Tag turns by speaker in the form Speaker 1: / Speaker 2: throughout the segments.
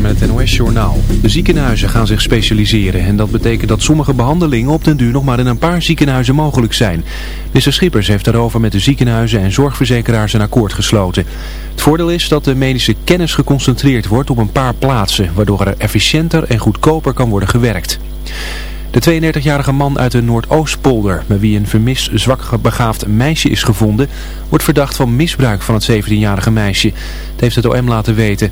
Speaker 1: Met het NOS-journaal. De ziekenhuizen gaan zich specialiseren en dat betekent dat sommige behandelingen op den duur nog maar in een paar ziekenhuizen mogelijk zijn. Minister Schippers heeft daarover met de ziekenhuizen en zorgverzekeraars een akkoord gesloten. Het voordeel is dat de medische kennis geconcentreerd wordt op een paar plaatsen, waardoor er efficiënter en goedkoper kan worden gewerkt. De 32-jarige man uit de Noordoostpolder, met wie een vermist zwak begaafd meisje is gevonden, wordt verdacht van misbruik van het 17-jarige meisje. Het heeft het OM laten weten.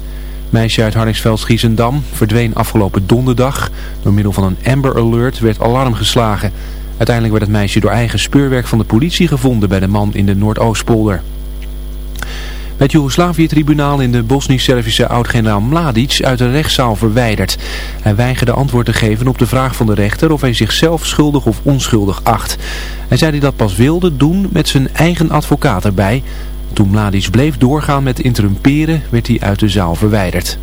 Speaker 1: Meisje uit Harningsveld-Giezendam verdween afgelopen donderdag. Door middel van een Amber Alert werd alarm geslagen. Uiteindelijk werd het meisje door eigen speurwerk van de politie gevonden bij de man in de Noordoostpolder. Het Joegoslavië-tribunaal in de Bosnisch-Servische oud-generaal Mladic uit de rechtszaal verwijderd. Hij weigerde antwoord te geven op de vraag van de rechter of hij zichzelf schuldig of onschuldig acht. Hij zei dat hij dat pas wilde doen met zijn eigen advocaat erbij. Toen Mladic bleef doorgaan met interrumperen werd hij uit de zaal verwijderd.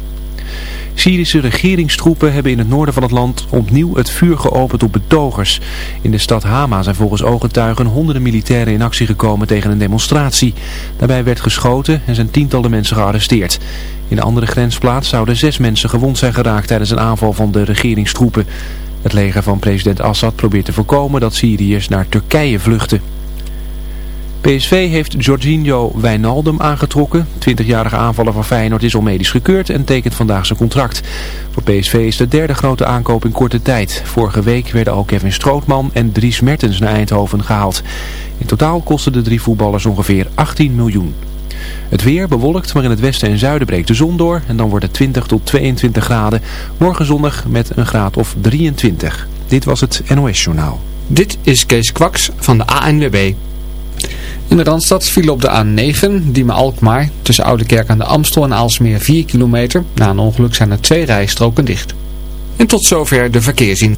Speaker 1: Syrische regeringstroepen hebben in het noorden van het land opnieuw het vuur geopend op betogers. In de stad Hama zijn volgens ooggetuigen honderden militairen in actie gekomen tegen een demonstratie. Daarbij werd geschoten en zijn tientallen mensen gearresteerd. In de andere grensplaats zouden zes mensen gewond zijn geraakt tijdens een aanval van de regeringstroepen. Het leger van president Assad probeert te voorkomen dat Syriërs naar Turkije vluchten. PSV heeft Jorginho Wijnaldum aangetrokken. 20-jarige aanvaller van Feyenoord is medisch gekeurd en tekent vandaag zijn contract. Voor PSV is de derde grote aankoop in korte tijd. Vorige week werden al Kevin Strootman en Dries Mertens naar Eindhoven gehaald. In totaal kosten de drie voetballers ongeveer 18 miljoen. Het weer bewolkt, maar in het westen en zuiden breekt de zon door. En dan wordt het 20 tot 22 graden. Morgen zonnig met een graad of 23. Dit was het NOS Journaal.
Speaker 2: Dit is Kees Kwaks van de ANWB. In de Randstad viel op de A9, Diemen-Alkmaar, tussen Oudekerk aan de Amstel en Aalsmeer 4 kilometer. Na een ongeluk zijn er twee rijstroken dicht. En tot zover de verkeerszien.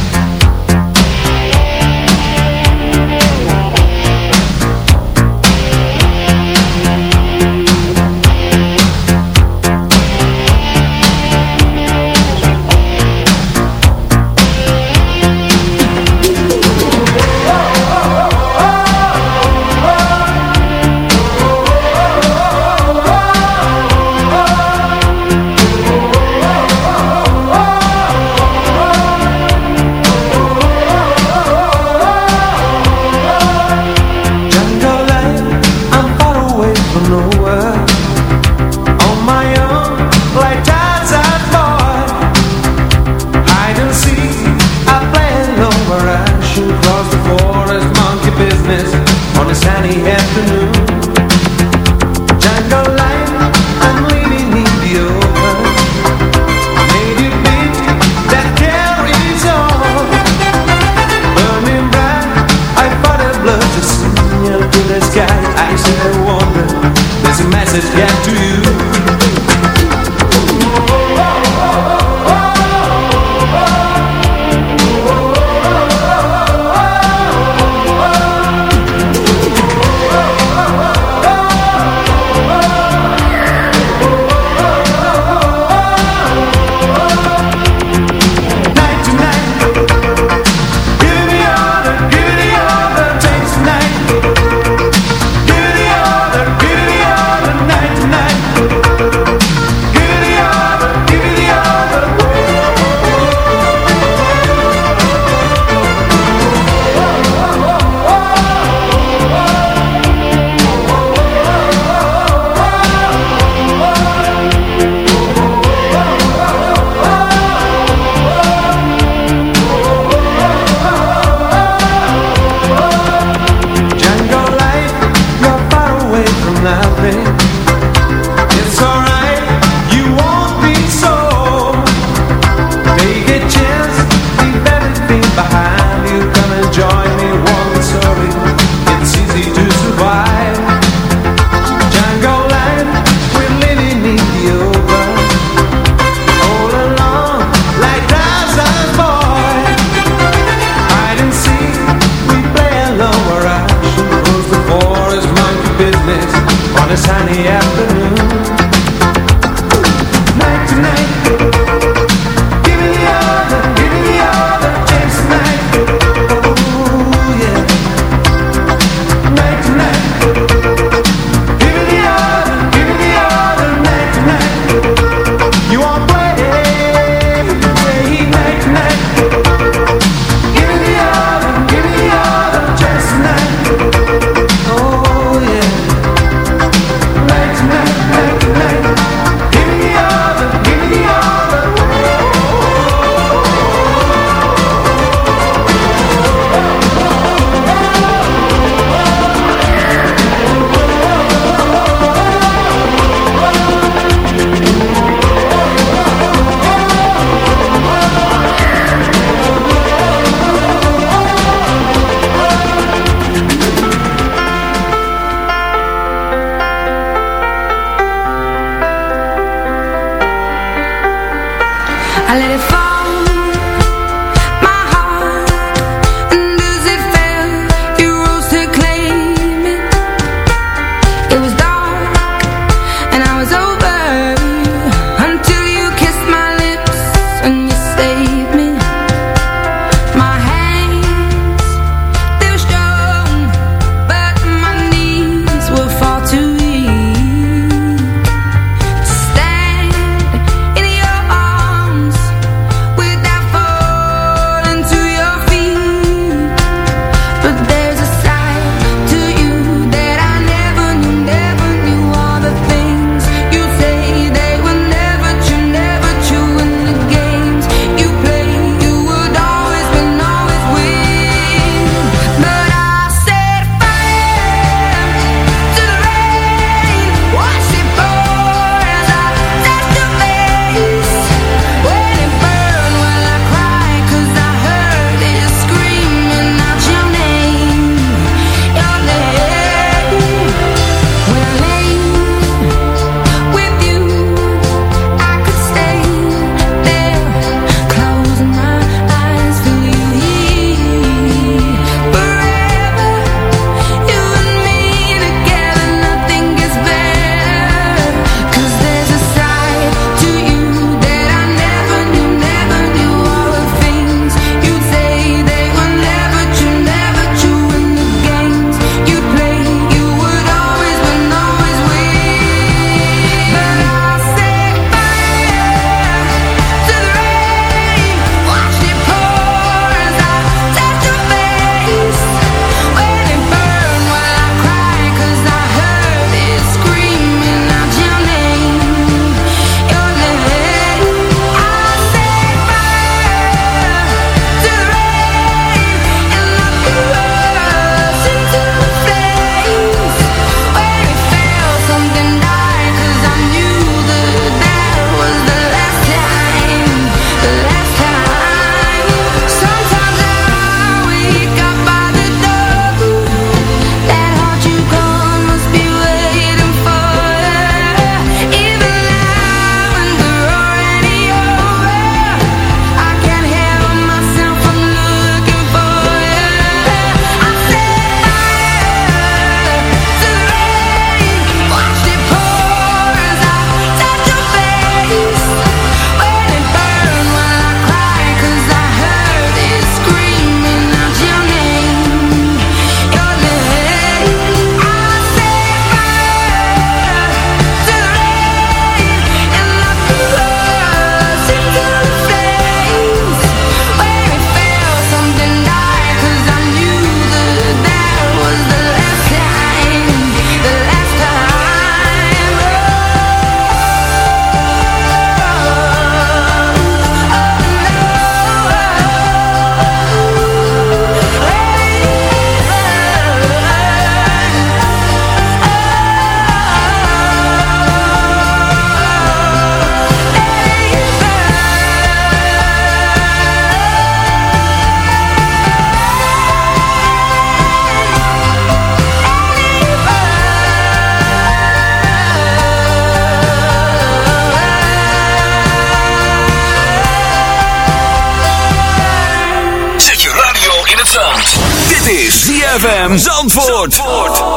Speaker 3: ZFM Zandvoort.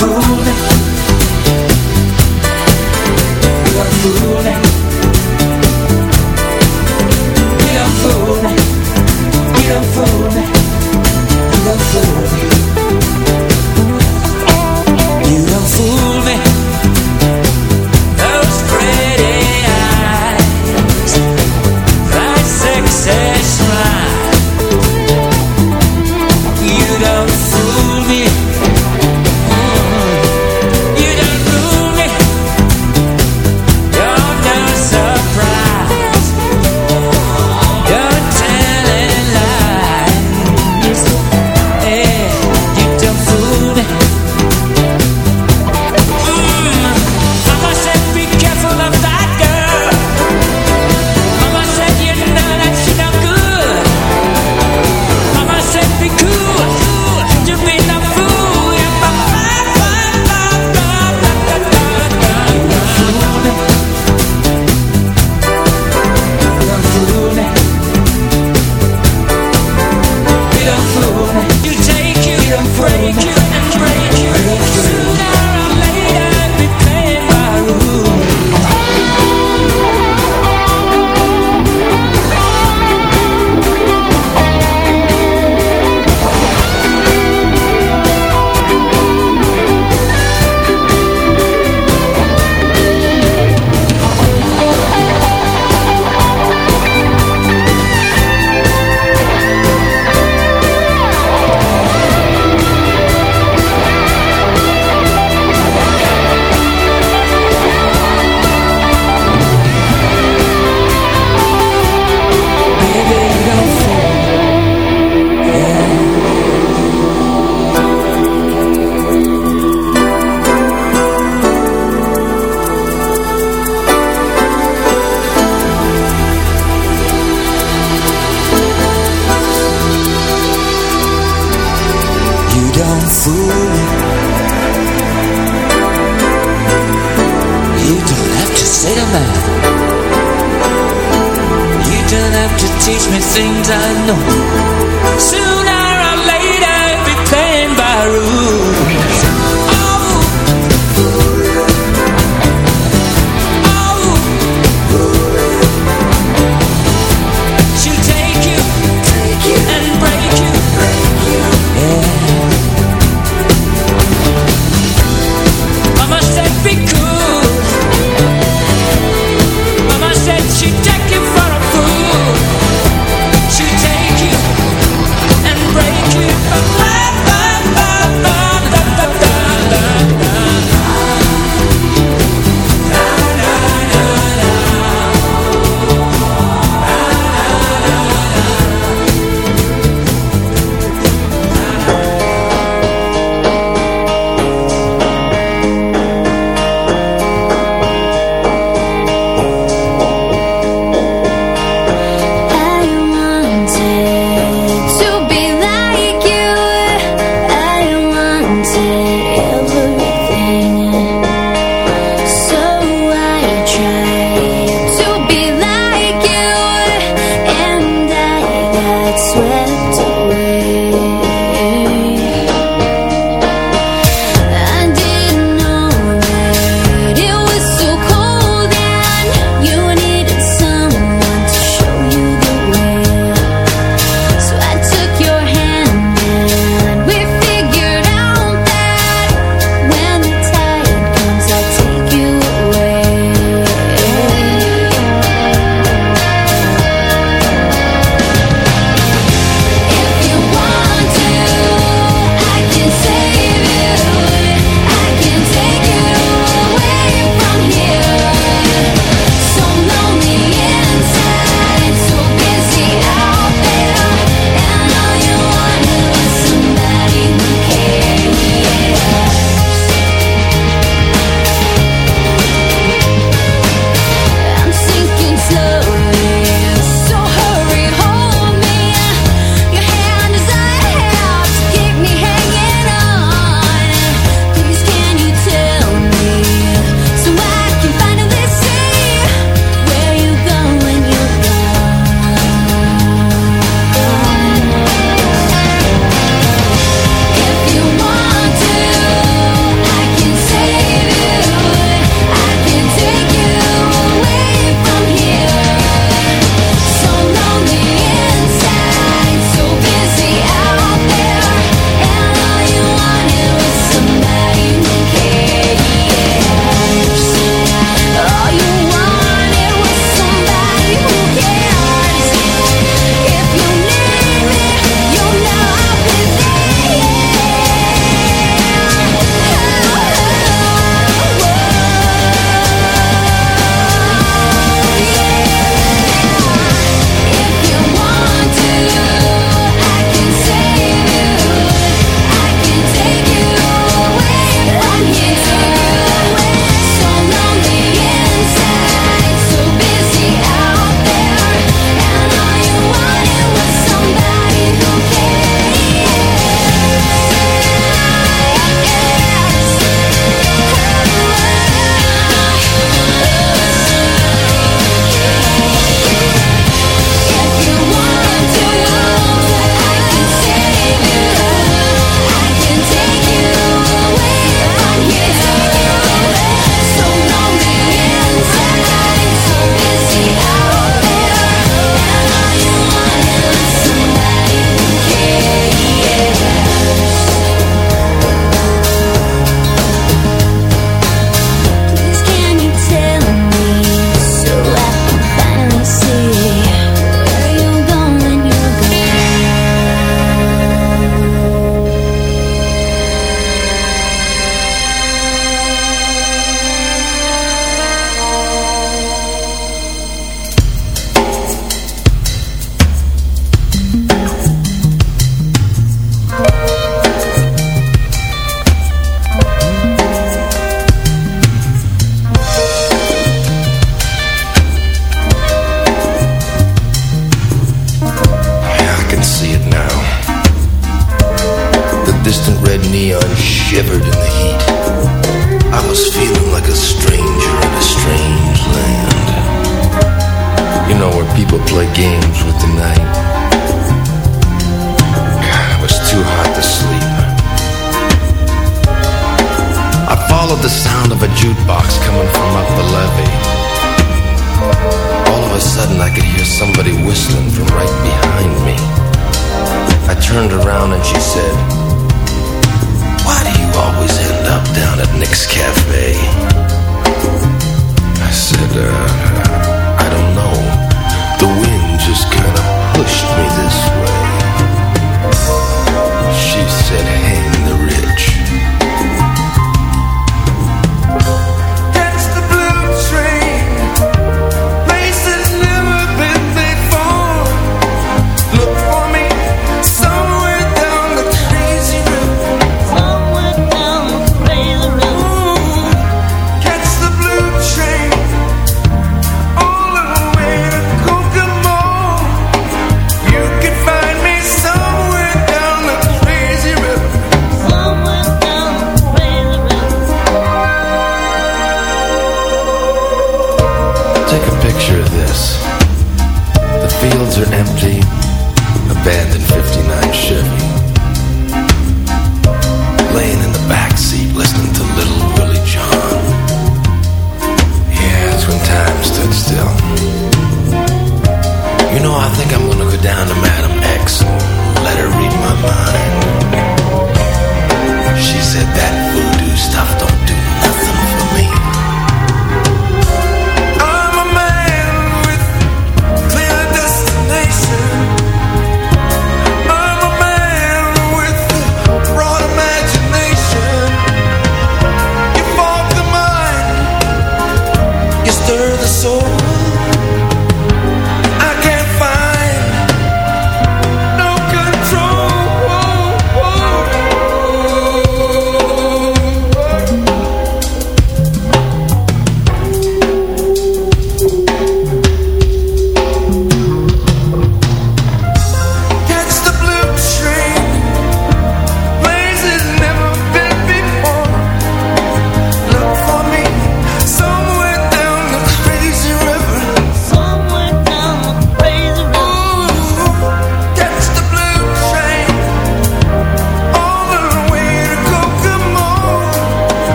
Speaker 4: Fool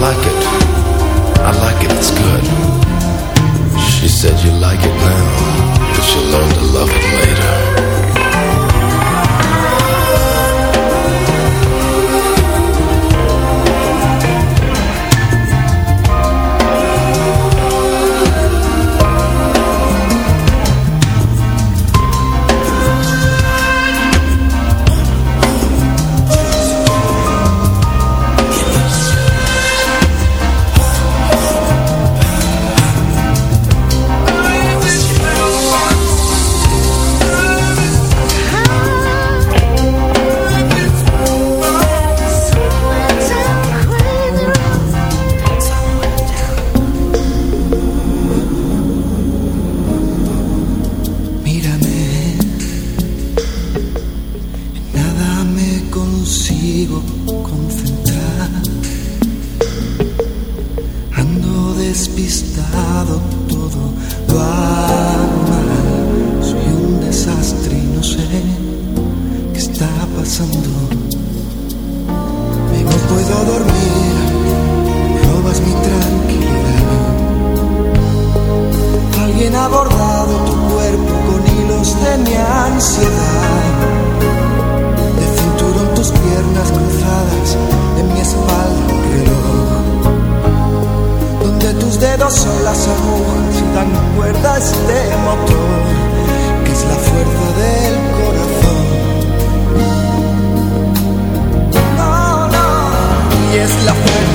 Speaker 5: like it. I
Speaker 6: like it, it's good. She said you like it now, but you learn to love it.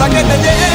Speaker 7: pa' que
Speaker 6: te
Speaker 8: llegue.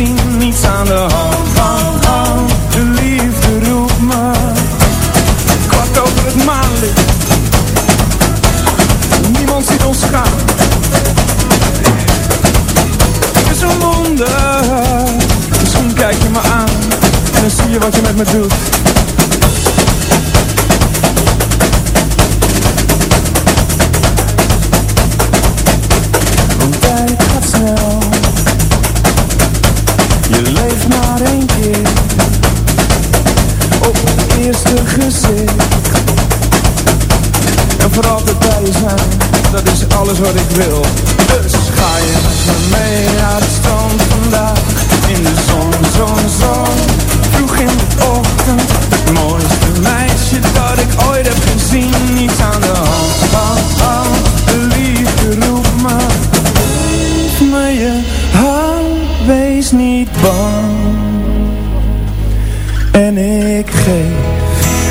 Speaker 9: gezien Niets aan de hand,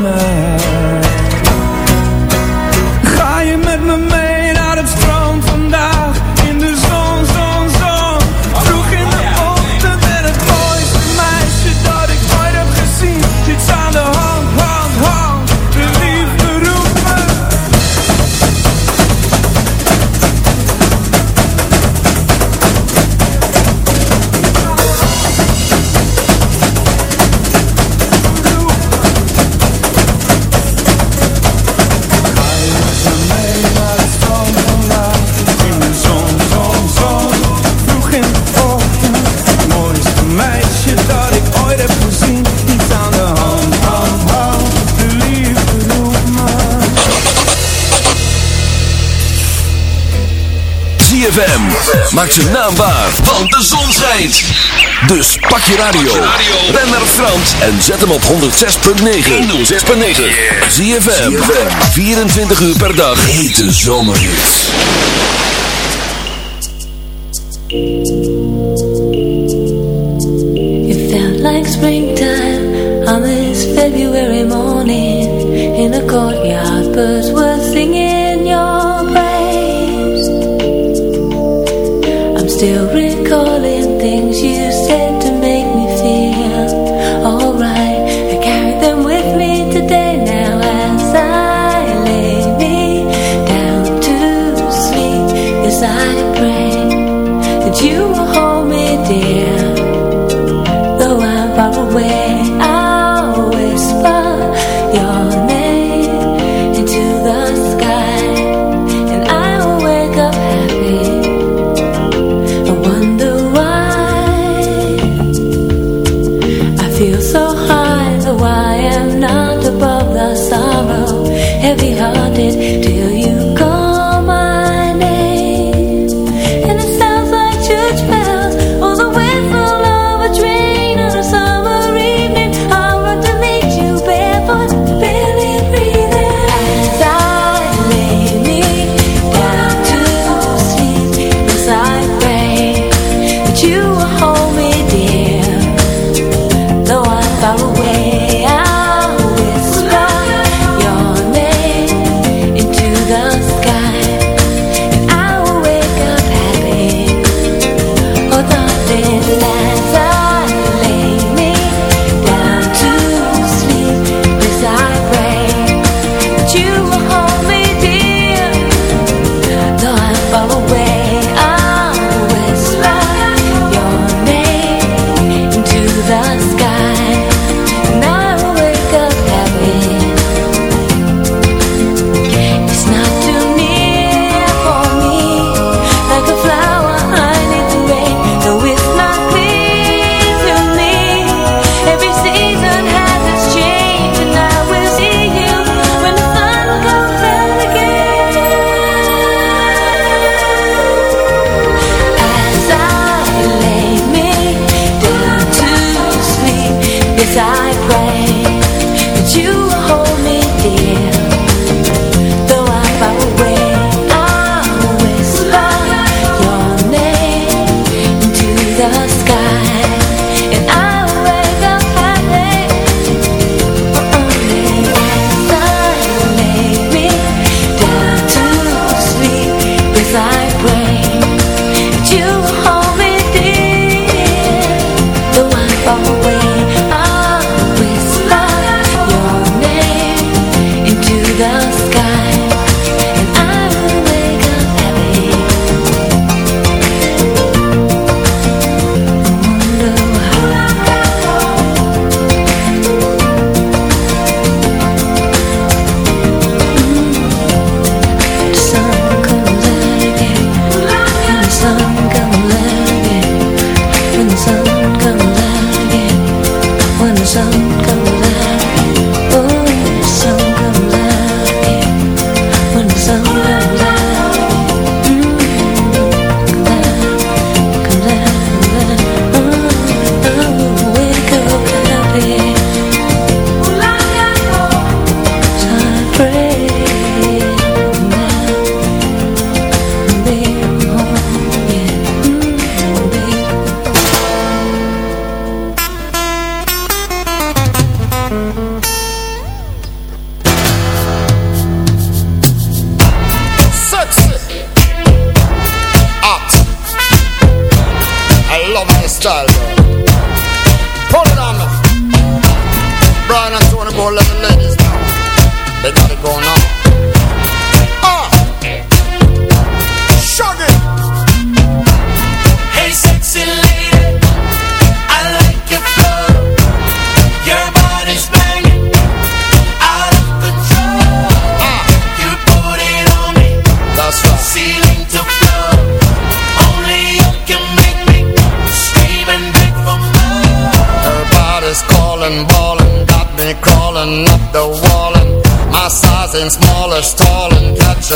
Speaker 9: mij
Speaker 3: ZFM maakt zijn naam waar, want de zon schijnt. Dus pak je radio, ren naar Frans en zet hem op 106.9. 106.9. ZFM, 24 uur per dag. Hete zomerhits.
Speaker 5: It felt like springtime on this February morning in a courtyard. Birds were singing still recalling things you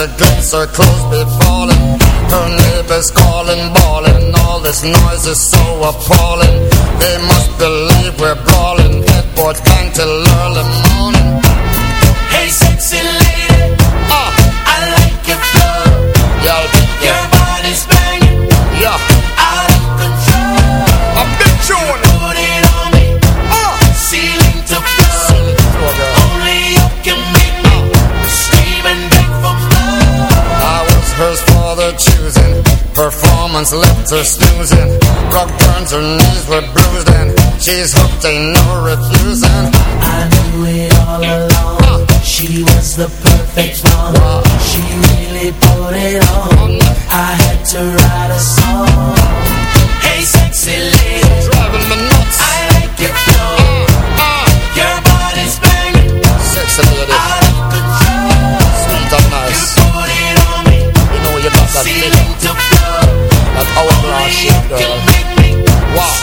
Speaker 5: the gates are closed, be
Speaker 10: falling. Her neighbors calling, bawling. All this noise is so appalling. They must believe we're brawling. Headboard bang till early morning. once left her snoozing Rock burns her knees were bruised and She's hooked, ain't no refusing.
Speaker 11: I knew it all along. Uh, She was the perfect one. Uh, She really put it on. I had to write a song.
Speaker 4: Hey sexy lady
Speaker 10: Driving me nuts.
Speaker 4: I like it flow.
Speaker 10: Uh, uh,
Speaker 4: Your body's banging.
Speaker 10: Sexy lady.
Speaker 4: Out of control.
Speaker 10: Sweet and nice.
Speaker 4: You put it on me.
Speaker 10: You know you got that feeling
Speaker 4: Oh,
Speaker 10: girl. Wow.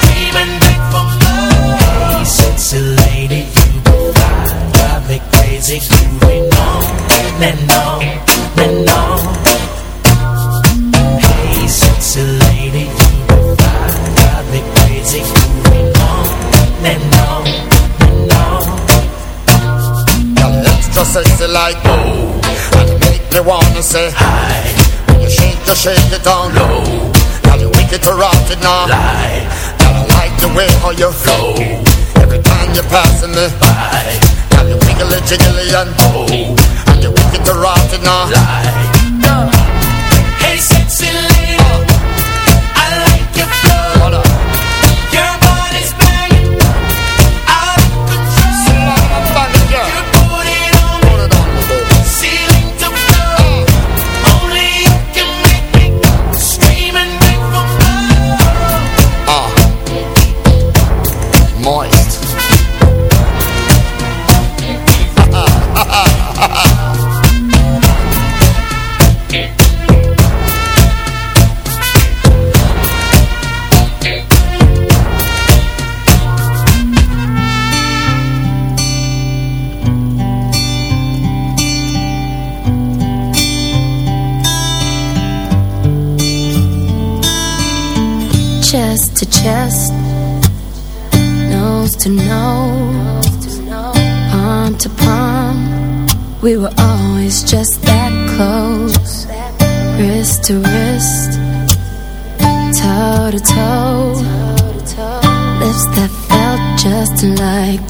Speaker 11: Hey, sexy lady, you drive me crazy, grooving on and on and on. Hey, sexy lady, you drive me crazy, grooving on and on and
Speaker 10: on. Now extra sexy like oh, and make me wanna say hi. When you shake, you shake it down low Wicked to rot it now. Lie. I like the way how you flow. Every time you're passing me by. Girl, you wiggle it, jiggly and oh, and you wicked to rot it now. Lie.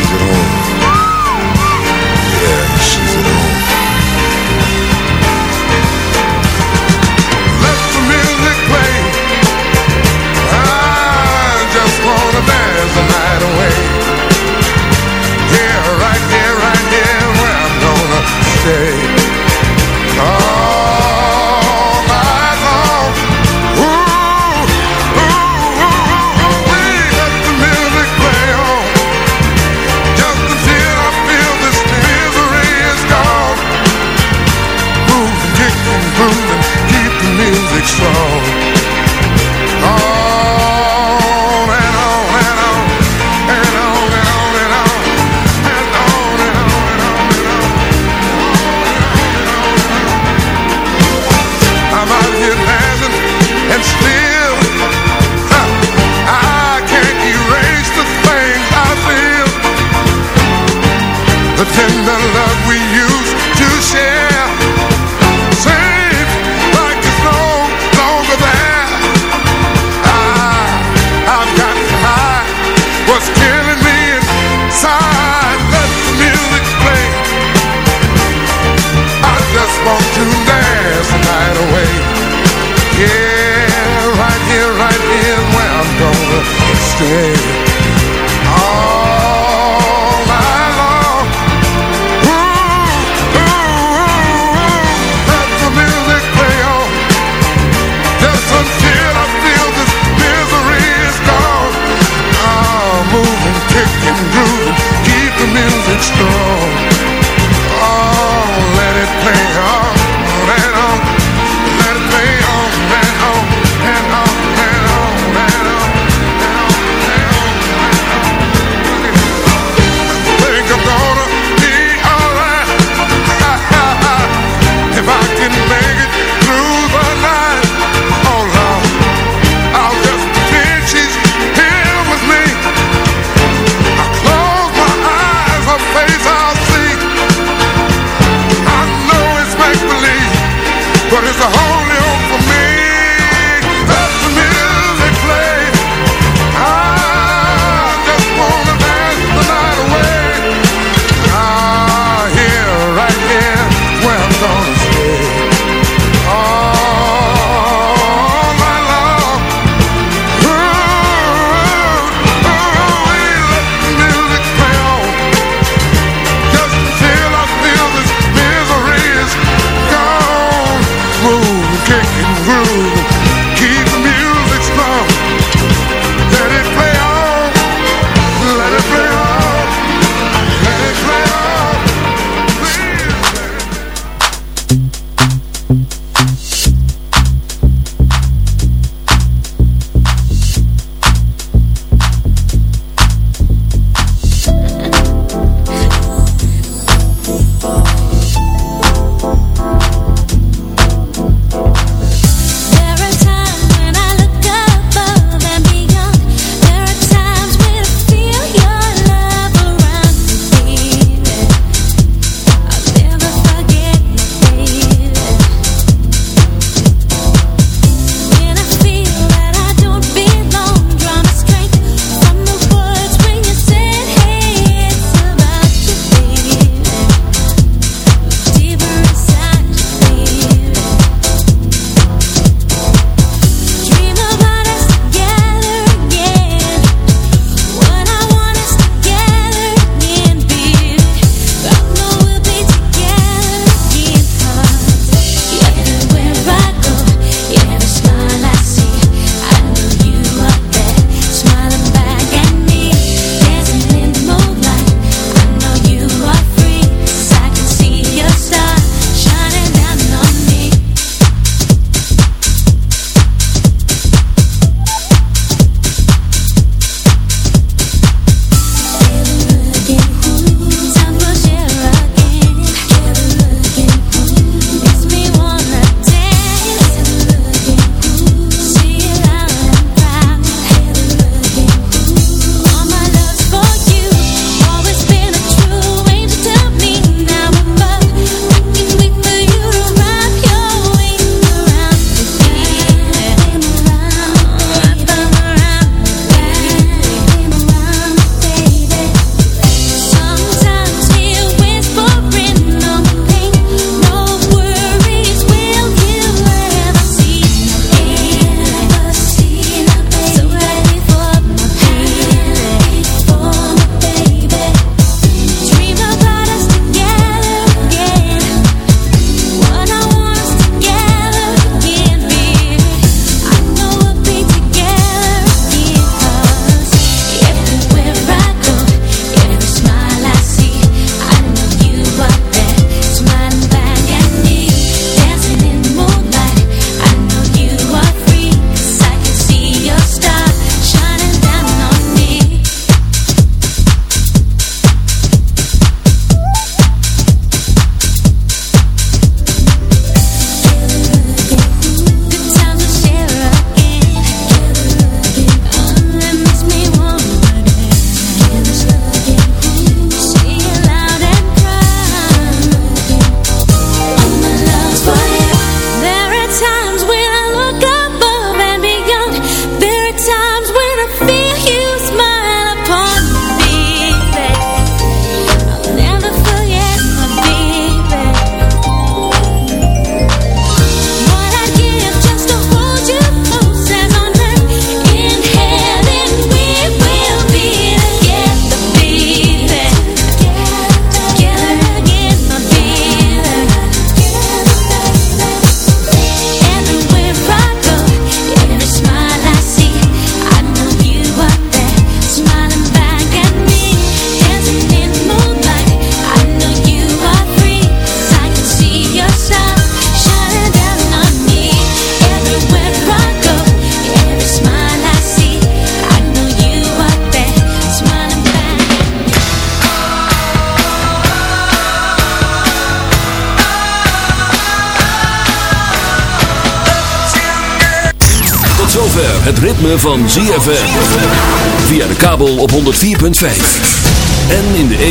Speaker 12: she's at home.
Speaker 3: thing